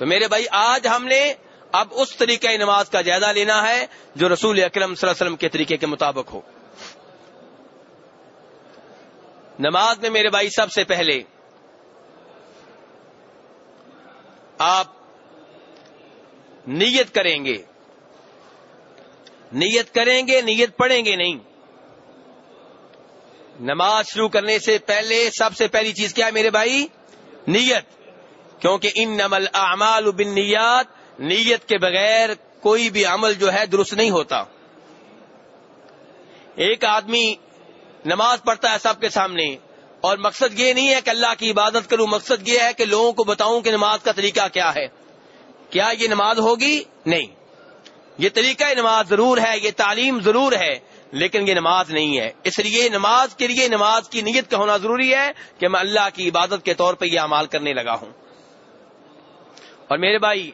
تو میرے بھائی، آج ہم نے اب اس طریقہ نماز کا جائزہ لینا ہے جو رسول اکرم صلی اللہ علیہ وسلم کے طریقے کے مطابق ہو۔ نماز میں میرے بھائی، سب سے پہلے آپ نیت کریں گے۔ نیت کریں گے، نیت پڑھیں گے نہیں۔ نماز شروع کرنے سے پہلے سب سے پہلی چیز کیا ہے میرے بھائی؟ نیت۔ کیونکہ ان نمل اعمال بن نیت نیت کے بغیر کوئی بھی عمل جو ہے درست نہیں ہوتا۔ ایک آدمی نماز پڑھتا ہے سب کے سامنے، اور مقصد یہ نہیں ہے کہ اللہ کی عبادت کروں، مقصد یہ ہے کہ لوگوں کو بتاؤں کہ نماز کا طریقہ کیا ہے۔ کیا یہ نماز ہوگی؟ نہیں۔ یہ طریقہ نماز ضرور ہے، یہ تعلیم ضرور ہے، لیکن یہ نماز نہیں ہے۔ اس لیے نماز کے لیے نماز کی نیت کا ہونا ضروری ہے کہ میں اللہ کی عبادت کے طور پہ یہ امال کرنے لگا ہوں۔ اور میرے بھائی،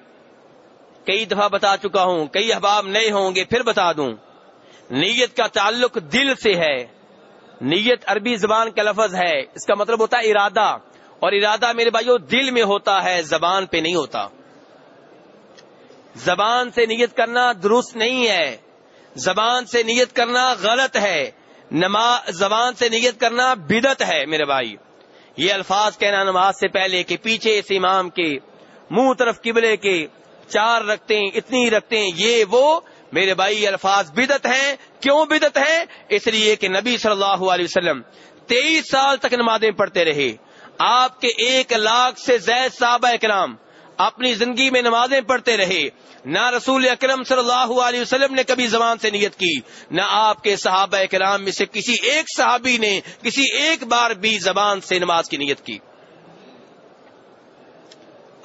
کئی دفعہ بتا چکا ہوں، کئی احباب نئے ہوں گے، پھر بتا دوں۔ نیت کا تعلق دل سے ہے۔ نیت عربی زبان کا لفظ ہے۔ اس کا مطلب ہوتا ہے ارادہ۔ اور ارادہ میرے بھائیو، دل میں ہوتا ہے، زبان پہ نہیں ہوتا۔ زبان سے نیت کرنا درست نہیں ہے۔ زبان سے نیت کرنا غلط ہے۔ نماز زبان سے نیت کرنا بدت ہے میرے بھائی۔ یہ الفاظ کہنا نماز سے پہلے کہ پیچھے اس امام کے منہ طرف قبلے کے چار رکھتے ہیں، اتنی رکھتے ہیں، یہ وہ میرے بھائی الفاظ بدت ہیں۔ کیوں بدت ہیں؟ اس لیے کہ نبی صلی اللہ علیہ وسلم تیئیس سال تک نمازیں پڑھتے رہے۔ آپ کے ایک لاکھ سے زائد صحابہ اکرام اپنی زندگی میں نمازیں پڑھتے رہے۔ نہ رسول اکرم صلی اللہ علیہ وسلم نے کبھی زبان سے نیت کی، نہ آپ کے صحابہ کرام میں سے کسی ایک صحابی نے کسی ایک بار بھی زبان سے نماز کی نیت کی۔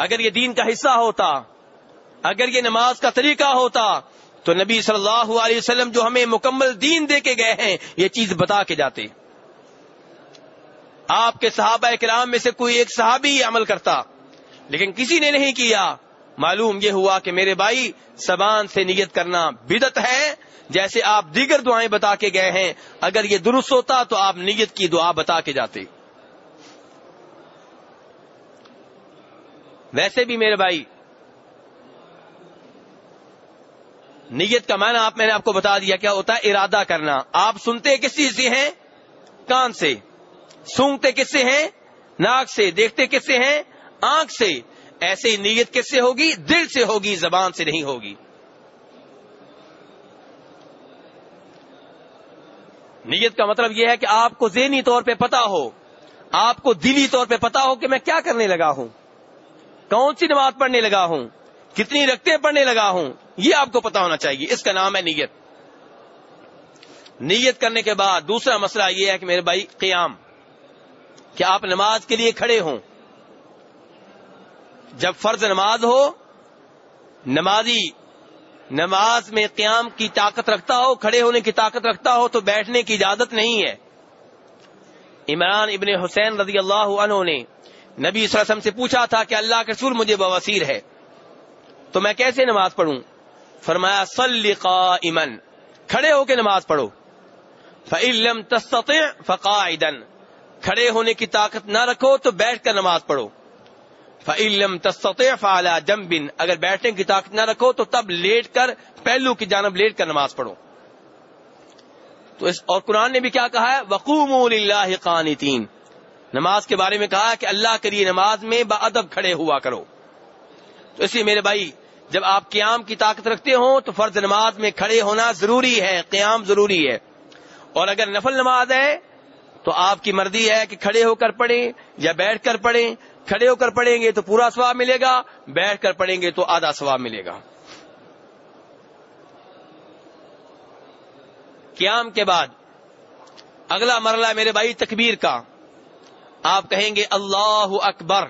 اگر یہ دین کا حصہ ہوتا، اگر یہ نماز کا طریقہ ہوتا، تو نبی صلی اللہ علیہ وسلم جو ہمیں مکمل دین دے کے گئے ہیں، یہ چیز بتا کے جاتے۔ آپ کے صحابہ کرام میں سے کوئی ایک صحابی عمل کرتا، لیکن کسی نے نہیں کیا۔ معلوم یہ ہوا کہ میرے بھائی زبان سے نیت کرنا بدت ہے، جیسے آپ دیگر دعائیں بتا کے گئے ہیں۔ اگر یہ درست ہوتا تو آپ نیت کی دعا بتا کے جاتے۔ ویسے بھی میرے بھائی، نیت کا معنی آپ میں نے آپ کو بتا دیا کیا ہوتا ہے، ارادہ کرنا۔ آپ سنتے کس چیز سے ہیں؟ کان سے۔ سونگتے کس سے ہیں؟ ناک سے۔ دیکھتے کس سے ہیں؟ آنکھ سے۔ ایسے ہی نیت کس سے ہوگی؟ دل سے ہوگی، زبان سے نہیں ہوگی۔ نیت کا مطلب یہ ہے کہ آپ کو ذہنی طور پہ پتا ہو۔ آپ کو دلی طور پہ پتا ہو کہ میں کیا کرنے لگا ہوں۔ کون سی نماز پڑھنے لگا ہوں؟ کتنی رکھتے پڑھنے لگا ہوں؟ یہ آپ کو پتا ہونا چاہیے۔ اس کا نام ہے نیت۔ نیت کرنے کے بعد دوسرا مسئلہ یہ ہے کہ میرے بھائی، قیام۔ کہ آپ نماز کے لیے کھڑے ہوں؟ جب فرض نماز ہو، نمازی نماز میں قیام کی طاقت رکھتا ہو، کھڑے ہونے کی طاقت رکھتا ہو، تو بیٹھنے کی اجازت نہیں ہے۔ عمران ابن حسین رضی اللہ عنہ نے نبی صلی اللہ علیہ وسلم سے پوچھا تھا کہ اللہ کے سور مجھے بواسیر ہے۔ تو میں کیسے نماز پڑھوں؟ فرمایا، صلی قائما۔ کھڑے ہو کے نماز پڑھو۔ فعلم تستطع فقاعدا۔ کھڑے ہونے کی طاقت نہ رکھو تو بیٹھ کر نماز پڑھو۔ فعلم تستطع فعلى جنب۔ اگر بیٹھنے کی طاقت نہ رکھو تو تب لیٹ کر، پہلو کی جانب لیٹ کر نماز پڑھو۔ تو اس اور قرآن نے بھی کیا کہا ہے؟ وقوم اللہ قانتین نماز کے بارے میں کہا کہ اللہ کے لیے نماز میں ادب کھڑے ہوا کرو۔ تو اس لیے میرے بھائی، جب آپ قیام کی طاقت رکھتے ہوں تو فرض نماز میں کھڑے ہونا ضروری ہے، قیام ضروری ہے۔ اور اگر نفل نماز ہے تو آپ کی مرضی ہے کہ کھڑے ہو کر پڑھیں یا بیٹھ کر پڑھیں۔ کھڑے ہو کر پڑھیں گے تو پورا سواب ملے گا، بیٹھ کر پڑھیں گے تو آدھا سواب ملے گا۔ قیام کے بعد اگلا مرلہ میرے بھائی تکبیر کا۔ آپ کہیں گے اللہ اکبر۔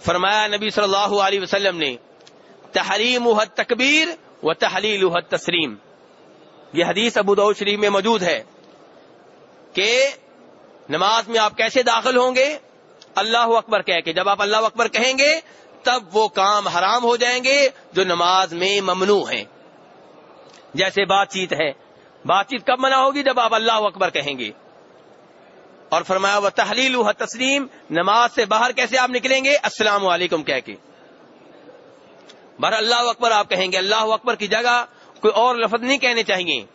فرمایا نبی صلی اللہ علیہ وسلم نے تحریم تکبیر و تحلیل تسریم یہ حدیث ابو شریف میں موجود ہے کہ نماز میں آپ کیسے داخل ہوں گے؟ اللہ اکبر کہہ کے۔ جب آپ اللہ اکبر کہیں گے، تب وہ کام حرام ہو جائیں گے جو نماز میں ممنوع ہیں۔ جیسے بات چیت ہے۔ بات چیت کب منع ہوگی؟ جب آپ اللہ اکبر کہیں گے۔ اور فرمایا وہ تحلیل تسلیم نماز سے باہر کیسے آپ نکلیں گے؟ السلام علیکم، کہہ کے۔ بر اللہ اکبر آپ کہیں گے، اللہ اکبر کی جگہ کوئی اور لفظ نہیں کہنے چاہیے.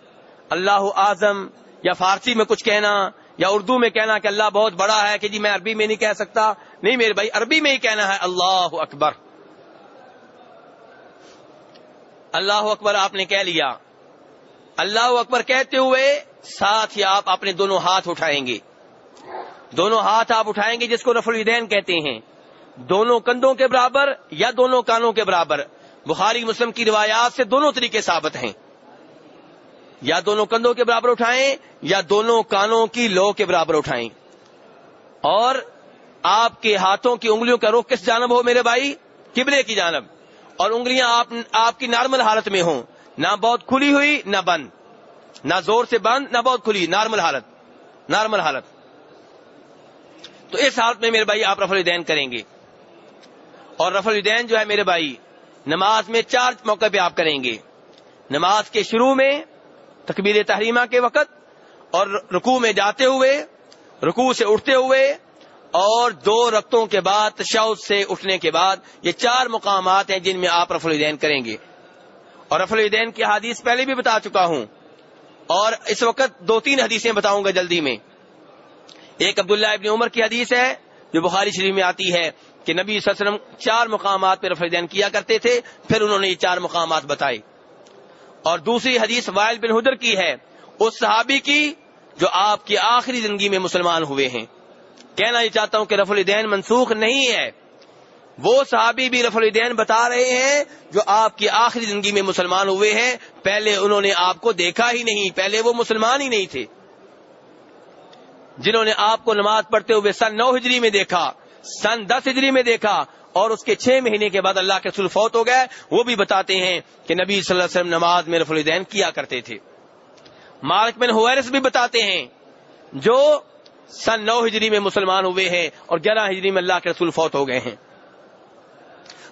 اللہ اعظم، یا فارسی میں کچھ کہنا، یا اردو میں کہنا کہ اللہ بہت بڑا ہے کہ جی میں عربی میں نہیں کہہ سکتا۔ نہیں میرے بھائی، عربی میں ہی کہنا ہے، اللہ اکبر. اللہ اکبر، آپ نے کہہ لیا۔ اللہ اکبر، کہتے ہوئے ساتھ ہی آپ اپنے دونوں ہاتھ اٹھائیں گے۔ دونوں ہاتھ آپ اٹھائیں گے جس کو رف الدین کہتے ہیں۔ دونوں کندھوں کے برابر یا دونوں کانوں کے برابر۔ بخاری مسلم کی روایات سے دونوں طریقے ثابت ہیں۔ یا دونوں کندھوں کے برابر اٹھائیں یا دونوں کانوں کی لو کے برابر اٹھائیں۔ اور آپ کے ہاتھوں کی انگلیوں کا رخ کس جانب ہو میرے بھائی؟ کبرے کی جانب۔ اور انگلیاں آپ آپ کی نارمل حالت میں ہوں۔ نہ بہت کھلی ہوئی، نہ بند۔ نہ زور سے بند، نہ بہت کھلی، نارمل حالت۔ نارمل حالت۔ تو اس حالت میں میرے بھائی آپ رفل الدین کریں گے۔ اور رفل الدین جو ہے میرے بھائی، نماز میں چار موقع پہ آپ کریں گے۔ نماز کے شروع میں تکبیر تحریمہ کے وقت اور رکوع میں جاتے ہوئے، رکوع سے اٹھتے ہوئے اور دو رقطوں کے بعد تشود سے اٹھنے کے بعد یہ چار مقامات ہیں جن میں آپ رف الدین کریں گے۔ اور رف الدین کی حدیث پہلے بھی بتا چکا ہوں۔ اور اس وقت دو تین حدیثیں بتاؤں گا جلدی میں۔ ایک عبداللہ ابن عمر کی حدیث ہے جو بخاری شریف میں آتی ہے کہ نبی صلی اللہ علیہ وسلم چار مقامات پہ رف الدین کیا کرتے تھے، پھر انہوں نے یہ چار مقامات بتائے۔ اور دوسری حدیث وائل بن حدر کی ہے، اس صحابی کی جو آپ کی آخری زندگی میں مسلمان ہوئے ہیں۔ کہنا یہ چاہتا ہوں کہ رف الدین منسوخ نہیں ہے۔ وہ صحابی بھی رف الدین بتا رہے ہیں جو آپ کی آخری زندگی میں مسلمان ہوئے ہیں۔ پہلے انہوں نے آپ کو دیکھا ہی نہیں، پہلے وہ مسلمان ہی نہیں تھے۔ جنہوں نے آپ کو نماز پڑھتے ہوئے سن نو ہجری میں دیکھا، سن دس ہجری میں دیکھا، اور اس کے چھ مہینے کے بعد اللہ کے رسول فوت ہو گئے۔ وہ بھی بتاتے ہیں کہ نبی صلی اللہ علیہ وسلم نماز میں رف الدین کیا کرتے تھے۔ مارک بن ہوئرس بھی بتاتے ہیں، جو سن نو ہجری میں مسلمان ہوئے ہیں اور گیارہ ہجری میں اللہ کے رسول فوت ہو گئے ہیں۔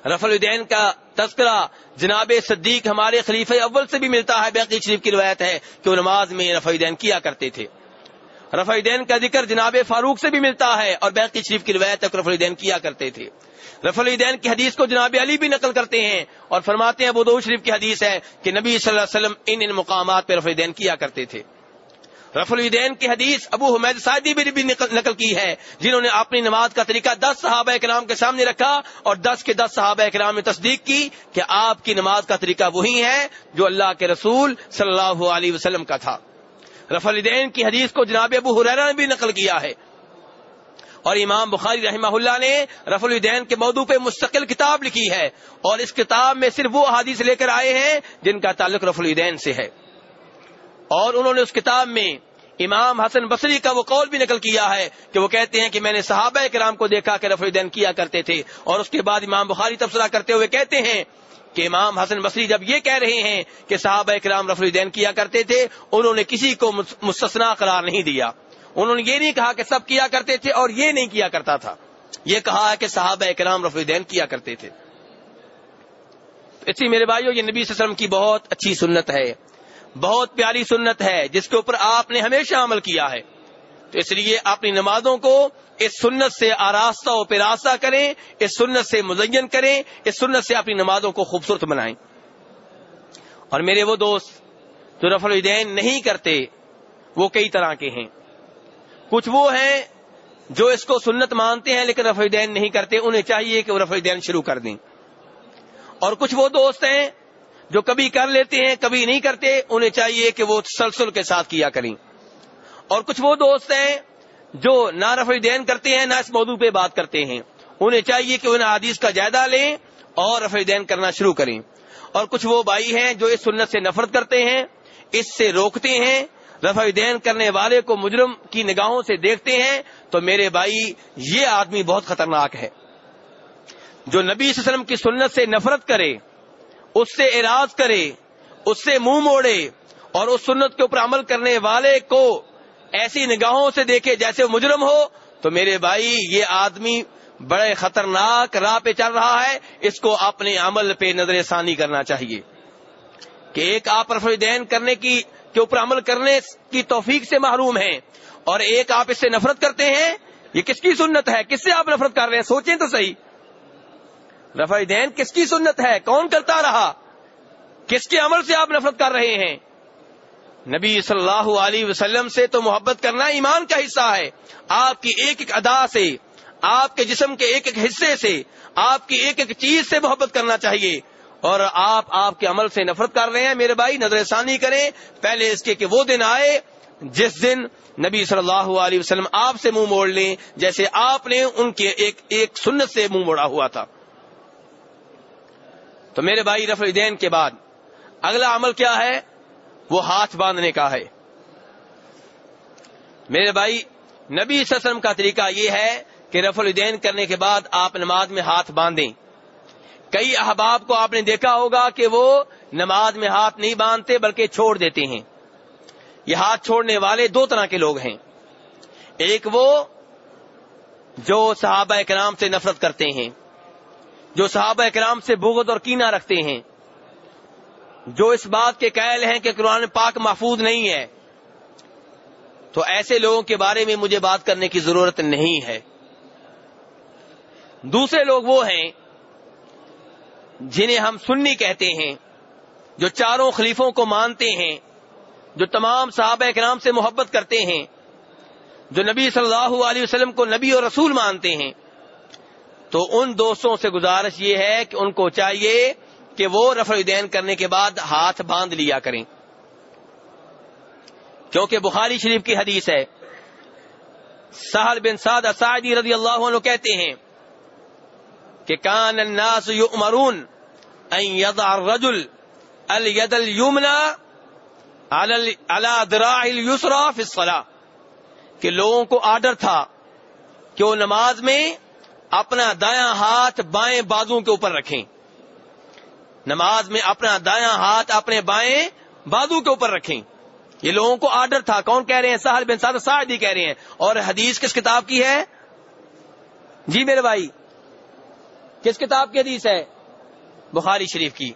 رف الدین کا تذکرہ جناب صدیق ہمارے خلیفہ اول سے بھی ملتا ہے بیقی شریف کی روایت ہے کہ وہ نماز میں رف الدین کیا کرتے تھے۔ رف الدین کا ذکر جناب فاروق سے بھی ملتا ہے اور بیقی شریف کی روایت تک رف الدین کیا کرتے تھے۔ رف الدین کی حدیث کو جناب علی بھی نقل کرتے ہیں اور فرماتے ہیں ابو شریف کی حدیث ہے کہ نبی صلی اللہ علیہ وسلم ان ان مقامات پہ رف الدین کیا کرتے تھے۔ رف الدین کی حدیث ابو حمید سعدی بھی نقل کی ہے جنہوں نے اپنی نماز کا طریقہ دس صحابہ کرام کے سامنے رکھا اور دس کے دس صحابہ کرام نے تصدیق کی کہ آپ کی نماز کا طریقہ وہی ہے جو اللہ کے رسول صلی اللہ علیہ وسلم کا تھا۔ رف الدین کی حدیث کو جناب ابو حریرہ نے بھی نقل کیا ہے۔ اور امام بخاری رحمہ اللہ نے رف الدین کے موضوع پہ مستقل کتاب لکھی ہے۔ اور اس کتاب میں صرف وہ حادیث لے کر آئے ہیں جن کا تعلق رف الدین سے ہے۔ اور انہوں نے اس کتاب میں امام حسن بصری کا وہ قول بھی نقل کیا ہے کہ وہ کہتے ہیں کہ میں نے صحابہ کرام کو دیکھا کہ رف الدین کیا کرتے تھے۔ اور اس کے بعد امام بخاری تبصرہ کرتے ہوئے کہتے ہیں کہ امام حسن بصری جب یہ کہہ رہے ہیں کہ صحابہ کرام رف الدین کیا کرتے تھے، انہوں نے کسی کو مستثنا قرار نہیں دیا۔ انہوں نے یہ نہیں کہا کہ سب کیا کرتے تھے اور یہ نہیں کیا کرتا تھا۔ یہ کہا ہے کہ صحابہ کرام رف الدین کیا کرتے تھے۔ اسی میرے بھائیو، یہ نبی وسلم کی بہت اچھی سنت ہے۔ بہت پیاری سنت ہے، جس کے اوپر آپ نے ہمیشہ عمل کیا ہے۔ تو اس لیے اپنی نمازوں کو اس سنت سے آراستہ و پیراستہ کریں، اس سنت سے مزین کریں، اس سنت سے اپنی نمازوں کو خوبصورت بنائیں۔ اور میرے وہ دوست جو رف الدین نہیں کرتے، وہ کئی طرح کے ہیں۔ کچھ وہ ہیں جو اس کو سنت مانتے ہیں لیکن رف الدین نہیں کرتے، انہیں چاہیے کہ وہ رف الدین شروع کر دیں۔ اور کچھ وہ دوست ہیں جو کبھی کر لیتے ہیں، کبھی نہیں کرتے، انہیں چاہیے کہ وہ سلسل کے ساتھ کیا کریں۔ اور کچھ وہ دوست ہیں جو نہ رف الدین کرتے ہیں، نہ اس موضوع پہ بات کرتے ہیں۔ انہیں چاہیے کہ انہیں حدیث کا جائزہ لیں اور رف الدین کرنا شروع کریں۔ اور کچھ وہ بھائی ہیں جو اس سنت سے نفرت کرتے ہیں، اس سے روکتے ہیں، رفع دین کرنے والے کو مجرم کی نگاہوں سے دیکھتے ہیں۔ تو میرے بھائی، یہ آدمی بہت خطرناک ہے۔ جو نبی صلی اللہ علیہ وسلم کی سنت سے نفرت کرے، اس سے اراض کرے، اس سے منہ موڑے اور اس سنت کے اوپر عمل کرنے والے کو ایسی نگاہوں سے دیکھے جیسے وہ مجرم ہو، تو میرے بھائی، یہ آدمی بڑے خطرناک راہ پہ چل رہا ہے۔ اس کو اپنے عمل پہ نظر ثانی کرنا چاہیے۔ کہ ایک آپ رفع دین کرنے کی، کے اوپر عمل کرنے کی توفیق سے محروم ہیں۔ اور ایک آپ اس سے نفرت کرتے ہیں، یہ کس کی سنت ہے؟ کس سے آپ نفرت کر رہے ہیں؟ سوچیں تو صحیح۔ رفع دین کس کی سنت ہے؟ کون کرتا رہا؟ کس کے عمل سے آپ نفرت کر رہے ہیں؟ نبی صلی اللہ علیہ وسلم سے تو محبت کرنا ایمان کا حصہ ہے۔ آپ کی ایک ایک ادا سے، آپ کے جسم کے ایک ایک حصے سے، آپ کی ایک ایک چیز سے محبت کرنا چاہیے۔ اور آپ آپ کے عمل سے نفرت کر رہے ہیں میرے بھائی، نظر ثانی کریں۔ پہلے اس کے کہ وہ دن آئے، جس دن نبی صلی اللہ علیہ وسلم آپ سے منہ موڑ لیں، جیسے آپ نے ان کے ایک ایک سنت سے منہ موڑا ہوا تھا۔ تو میرے بھائی، رفع دین کے بعد اگلا عمل کیا ہے؟ وہ ہاتھ باندھنے کا ہے۔ میرے بھائی، نبی صلی اللہ علیہ وسلم کا طریقہ یہ ہے کہ رف الدین کرنے کے بعد آپ نماز میں ہاتھ باندھیں۔ کئی احباب کو آپ نے دیکھا ہوگا کہ وہ نماز میں ہاتھ نہیں باندھتے بلکہ چھوڑ دیتے ہیں۔ یہ ہاتھ چھوڑنے والے دو طرح کے لوگ ہیں۔ ایک وہ جو صحابہ کرام سے نفرت کرتے ہیں، جو صحابہ کرام سے بغض اور کینہ رکھتے ہیں۔ جو اس بات کے قائل ہیں کہ قرآن پاک محفوظ نہیں ہے، تو ایسے لوگوں کے بارے میں مجھے بات کرنے کی ضرورت نہیں ہے۔ دوسرے لوگ وہ ہیں جنہیں ہم سنی کہتے ہیں، جو چاروں خلیفوں کو مانتے ہیں، جو تمام صحابہ کرام سے محبت کرتے ہیں، جو نبی صلی اللہ علیہ وسلم کو نبی اور رسول مانتے ہیں۔ تو ان دوستوں سے گزارش یہ ہے کہ ان کو چاہیے کہ وہ رفع الدین کرنے کے بعد ہاتھ باندھ لیا کریں۔ کیونکہ بخاری شریف کی حدیث ہے۔ سہل بن سعد اسعدی رضی اللہ عنہ کہتے ہیں کہ کان الناس یؤمرون ان یضع الرجل الید اليمنى على ذراع اليسرى في الصلاه کہ لوگوں کو آرڈر تھا کہ وہ نماز میں اپنا دایاں ہاتھ بائیں بازو کے اوپر رکھیں۔ نماز میں اپنا دایاں ہاتھ اپنے بائیں بازو کے اوپر رکھیں۔ یہ لوگوں کو آرڈر تھا۔ کون کہہ رہے ہیں؟ سہل بن سعد سعدی کہہ رہے ہیں۔ اور حدیث کس کتاب کی ہے؟ جی میرے بھائی، کس کتاب کی حدیث ہے؟ بخاری شریف کی۔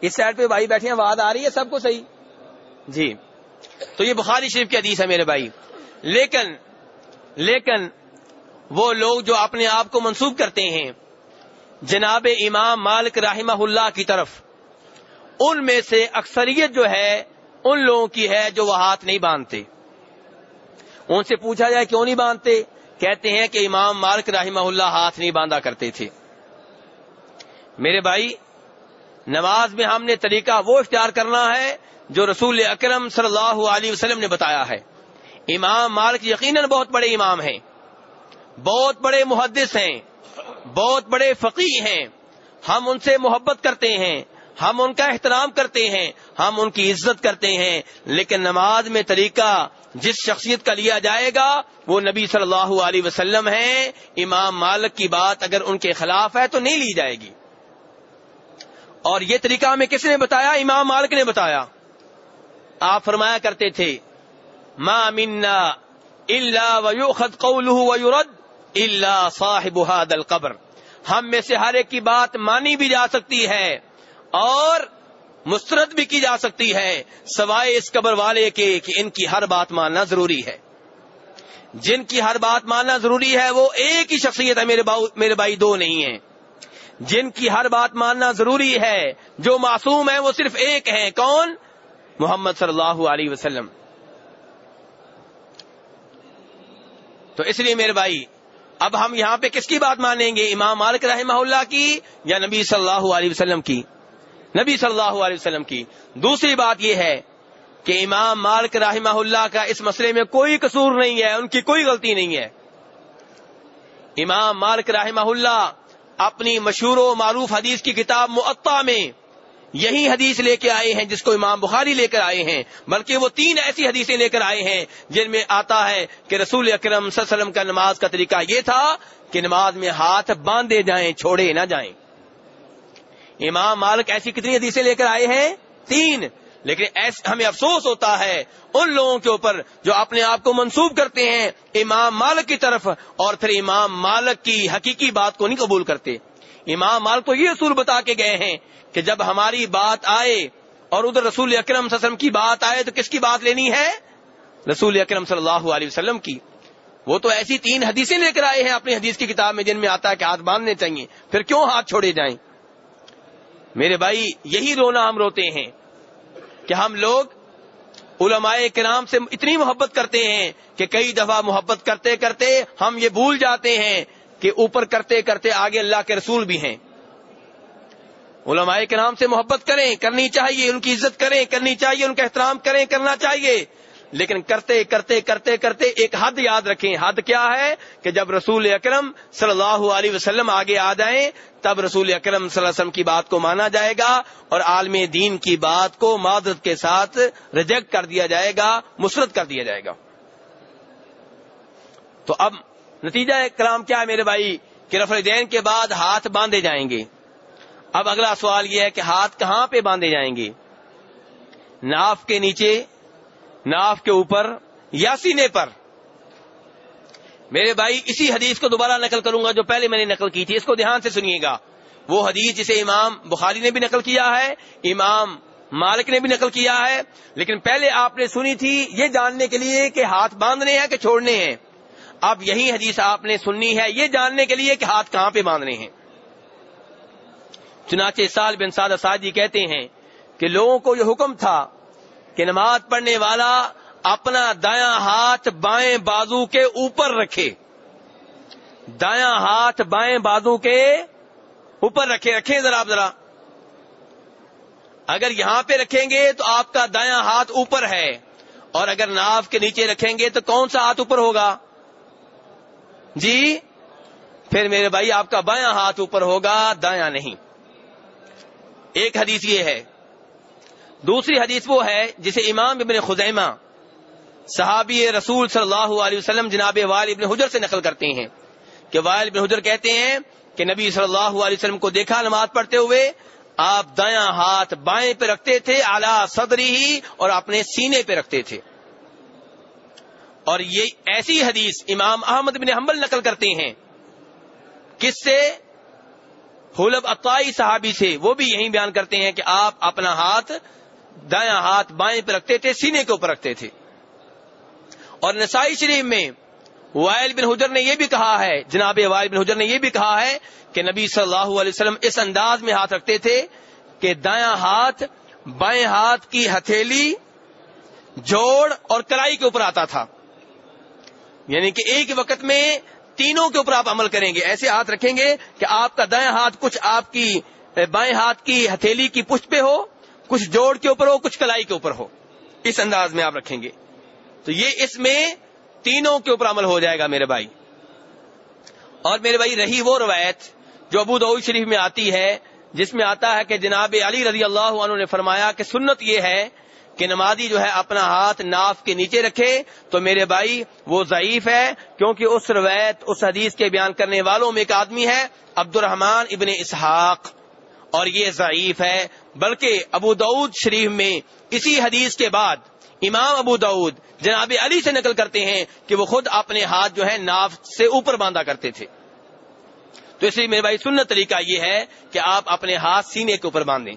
اس سائڈ پہ بھائی بیٹھے ہیں واد آ رہی ہے؟ سب کو صحیح؟ جی۔ تو یہ بخاری شریف کی حدیث ہے میرے بھائی۔ لیکن لیکن وہ لوگ جو اپنے آپ کو منسوخ کرتے ہیں جناب امام مالک رحمہ اللہ کی طرف۔ ان میں سے اکثریت جو ہے، ان لوگوں کی ہے جو وہ ہاتھ نہیں باندھتے۔ ان سے پوچھا جائے کیوں نہیں باندھتے؟ کہتے ہیں کہ امام مالک رحمہ اللہ ہاتھ نہیں باندھا کرتے تھے۔ میرے بھائی، نماز میں ہم نے طریقہ وہ اختیار کرنا ہے جو رسول اکرم صلی اللہ علیہ وسلم نے بتایا ہے۔ امام مالک یقیناً بہت بڑے امام ہیں، بہت بڑے محدث ہیں۔ بہت بڑے فقی ہیں۔ ہم ان سے محبت کرتے ہیں۔ ہم ان کا احترام کرتے ہیں۔ ہم ان کی عزت کرتے ہیں۔ لیکن نماز میں طریقہ جس شخصیت کا لیا جائے گا، وہ نبی صلی اللہ علیہ وسلم ہے امام مالک کی بات اگر ان کے خلاف ہے تو نہیں لی جائے گی۔ اور یہ طریقہ ہمیں کس نے بتایا؟ امام مالک نے بتایا۔ آپ فرمایا کرتے تھے، ما منا اللہ ویوخد اللہ صاحب القبر۔ ہم میں سے ہر ایک کی بات مانی بھی جا سکتی ہے اور مسترد بھی کی جا سکتی ہے، سوائے اس قبر والے کے کہ ان کی ہر بات ماننا ضروری ہے۔ جن کی ہر بات ماننا ضروری ہے، وہ ایک ہی شخصیت ہے، میرے میرے بھائی دو نہیں ہیں۔ جن کی ہر بات ماننا ضروری ہے، جو معصوم ہے وہ صرف ایک ہیں۔ کون؟ محمد صلی اللہ علیہ وسلم۔ تو اس لیے میرے بھائی اب ہم یہاں پہ کس کی بات مانیں گے؟ امام مالک رحمہ اللہ کی یا نبی صلی اللہ علیہ وسلم کی؟ نبی صلی اللہ علیہ وسلم کی۔ دوسری بات یہ ہے کہ امام مالک رحمہ اللہ کا اس مسئلے میں کوئی قصور نہیں ہے، ان کی کوئی غلطی نہیں ہے۔ امام مالک رحمہ اللہ اپنی مشہور و معروف حدیث کی کتاب معطا میں یہی حدیث لے کے آئے ہیں جس کو امام بخاری لے کر آئے ہیں، بلکہ وہ تین ایسی حدیثیں لے کر آئے ہیں جن میں آتا ہے کہ رسول اکرم صلی اللہ علیہ وسلم کا نماز کا طریقہ یہ تھا کہ نماز میں ہاتھ باندھے جائیں، چھوڑے نہ جائیں۔ امام مالک ایسی کتنی حدیثیں لے کر آئے ہیں؟ تین۔ لیکن ہمیں افسوس ہوتا ہے ان لوگوں کے اوپر جو اپنے آپ کو منسوب کرتے ہیں، امام مالک کی طرف اور پھر امام مالک کی حقیقی بات کو نہیں قبول کرتے۔ امام مالک تو یہ اصول بتا کے گئے ہیں کہ جب ہماری بات آئے اور ادھر رسول اکرم صلی اللہ علیہ وسلم کی بات آئے تو کس کی بات لینی ہے؟ رسول اکرم صلی اللہ علیہ وسلم کی۔ وہ تو ایسی تین حدیثیں لے کر آئے ہیں اپنی حدیث کی کتاب میں جن میں آتا ہے کہ ہاتھ باندھنے چاہیے۔ پھر کیوں ہاتھ چھوڑے جائیں؟ میرے بھائی، یہی رونا ہم روتے ہیں کہ ہم لوگ علماء کرام سے اتنی محبت کرتے ہیں کہ کئی دفعہ محبت کرتے کرتے ہم یہ بھول جاتے ہیں کہ اوپر کرتے کرتے آگے اللہ کے رسول بھی ہیں۔ علماء کے نام سے محبت کریں، کرنی چاہیے، ان کی عزت کریں، کرنی چاہیے، ان کا احترام کریں، کرنا چاہیے۔ لیکن کرتے کرتے کرتے کرتے ایک حد یاد رکھیں۔ حد کیا ہے؟ کہ جب رسول اکرم صلی اللہ علیہ وسلم آگے آ جائیں، تب رسول اکرم صلی اللہ علیہ وسلم کی بات کو مانا جائے گا اور عالم دین کی بات کو معذرت کے ساتھ ریجیکٹ کر دیا جائے گا، مسرت کر دیا جائے گا۔ تو اب نتیجہ کلام کیا ہے میرے بھائی؟ کہ رفر دین کے بعد ہاتھ باندھے جائیں گے۔ اب اگلا سوال یہ ہے کہ ہاتھ کہاں پہ باندھے جائیں گے؟ ناف کے نیچے، ناف کے اوپر یا سینے پر؟ میرے بھائی، اسی حدیث کو دوبارہ نقل کروں گا جو پہلے میں نے نقل کی تھی، اس کو دھیان سے سنیے گا۔ وہ حدیث جسے امام بخاری نے بھی نقل کیا ہے، امام مالک نے بھی نقل کیا ہے، لیکن پہلے آپ نے سنی تھی یہ جاننے کے لیے کہ ہاتھ باندھنے ہیں کہ چھوڑنے ہیں۔ اب یہی حدیث آپ نے سننی ہے، یہ جاننے کے لیے کہ ہاتھ کہاں پہ باندھنے ہیں۔ چنانچہ سال بن سعد سعدی کہتے ہیں کہ لوگوں کو یہ حکم تھا کہ نماز پڑھنے والا اپنا دایاں ہاتھ بائیں بازو کے اوپر رکھے۔ دایاں ہاتھ بائیں بازو کے اوپر رکھے، رکھیں ذرا آپ ذرا۔ اگر یہاں پہ رکھیں گے تو آپ کا دایاں ہاتھ اوپر ہے، اور اگر ناف کے نیچے رکھیں گے تو کون سا ہاتھ اوپر ہوگا؟ جی پھر میرے بھائی، آپ کا بایاں ہاتھ اوپر ہوگا، دایاں نہیں۔ ایک حدیث یہ ہے۔ دوسری حدیث وہ ہے جسے امام ابن خزیمہ صحابی رسول صلی اللہ علیہ وسلم جناب وائل ابن حجر سے نقل کرتے ہیں کہ وائل ابن حجر کہتے ہیں کہ نبی صلی اللہ علیہ وسلم کو دیکھا نماز پڑھتے ہوئے آپ دایاں ہاتھ بائیں پہ رکھتے تھے اعلی صدری ہی اور اپنے سینے پہ رکھتے تھے۔ اور یہ ایسی حدیث امام احمد بن حنبل نقل کرتے ہیں، کس سے؟ حلب اطائی صحابی سے، وہ بھی یہی بیان کرتے ہیں کہ آپ اپنا ہاتھ دایاں ہاتھ بائیں پہ رکھتے تھے، سینے کے اوپر رکھتے تھے۔ اور نسائی شریف میں وائل بن حجر نے یہ بھی کہا ہے، جناب وائل بن حجر نے یہ بھی کہا ہے کہ نبی صلی اللہ علیہ وسلم اس انداز میں ہاتھ رکھتے تھے کہ دایاں ہاتھ بائیں ہاتھ کی ہتھیلی، جوڑ اور کرائی کے اوپر آتا تھا۔ یعنی کہ ایک وقت میں تینوں کے اوپر آپ عمل کریں گے۔ ایسے ہاتھ رکھیں گے کہ آپ کا دائیں ہاتھ کچھ آپ کی، بائیں ہاتھ کی ہتھیلی کی پشت پہ ہو، کچھ جوڑ کے اوپر ہو، کچھ کلائی کے اوپر ہو۔ اس انداز میں آپ رکھیں گے۔ تو یہ اس میں تینوں کے اوپر عمل ہو جائے گا میرے بھائی۔ اور میرے بھائی، رہی وہ روایت جو ابو دعود شریف میں آتی ہے، جس میں آتا ہے کہ جناب علی رضی اللہ عنہ نے فرمایا کہ سنت یہ ہے کہ نمازی جو ہے اپنا ہاتھ ناف کے نیچے رکھے تو میرے بھائی وہ ضعیف ہے کیونکہ اس روایت، اس حدیث کے بیان کرنے والوں میں ایک آدمی ہے عبد الرحمان ابن اسحاق، اور یہ ضعیف ہے۔ بلکہ ابو دعود شریف میں اسی حدیث کے بعد امام ابو دعود جناب علی سے نقل کرتے ہیں کہ وہ خود اپنے ہاتھ جو ہے ناف سے اوپر باندھا کرتے تھے۔ تو اس لیے میرے بھائی سنت طریقہ یہ ہے کہ آپ اپنے ہاتھ سینے کے اوپر باندھیں۔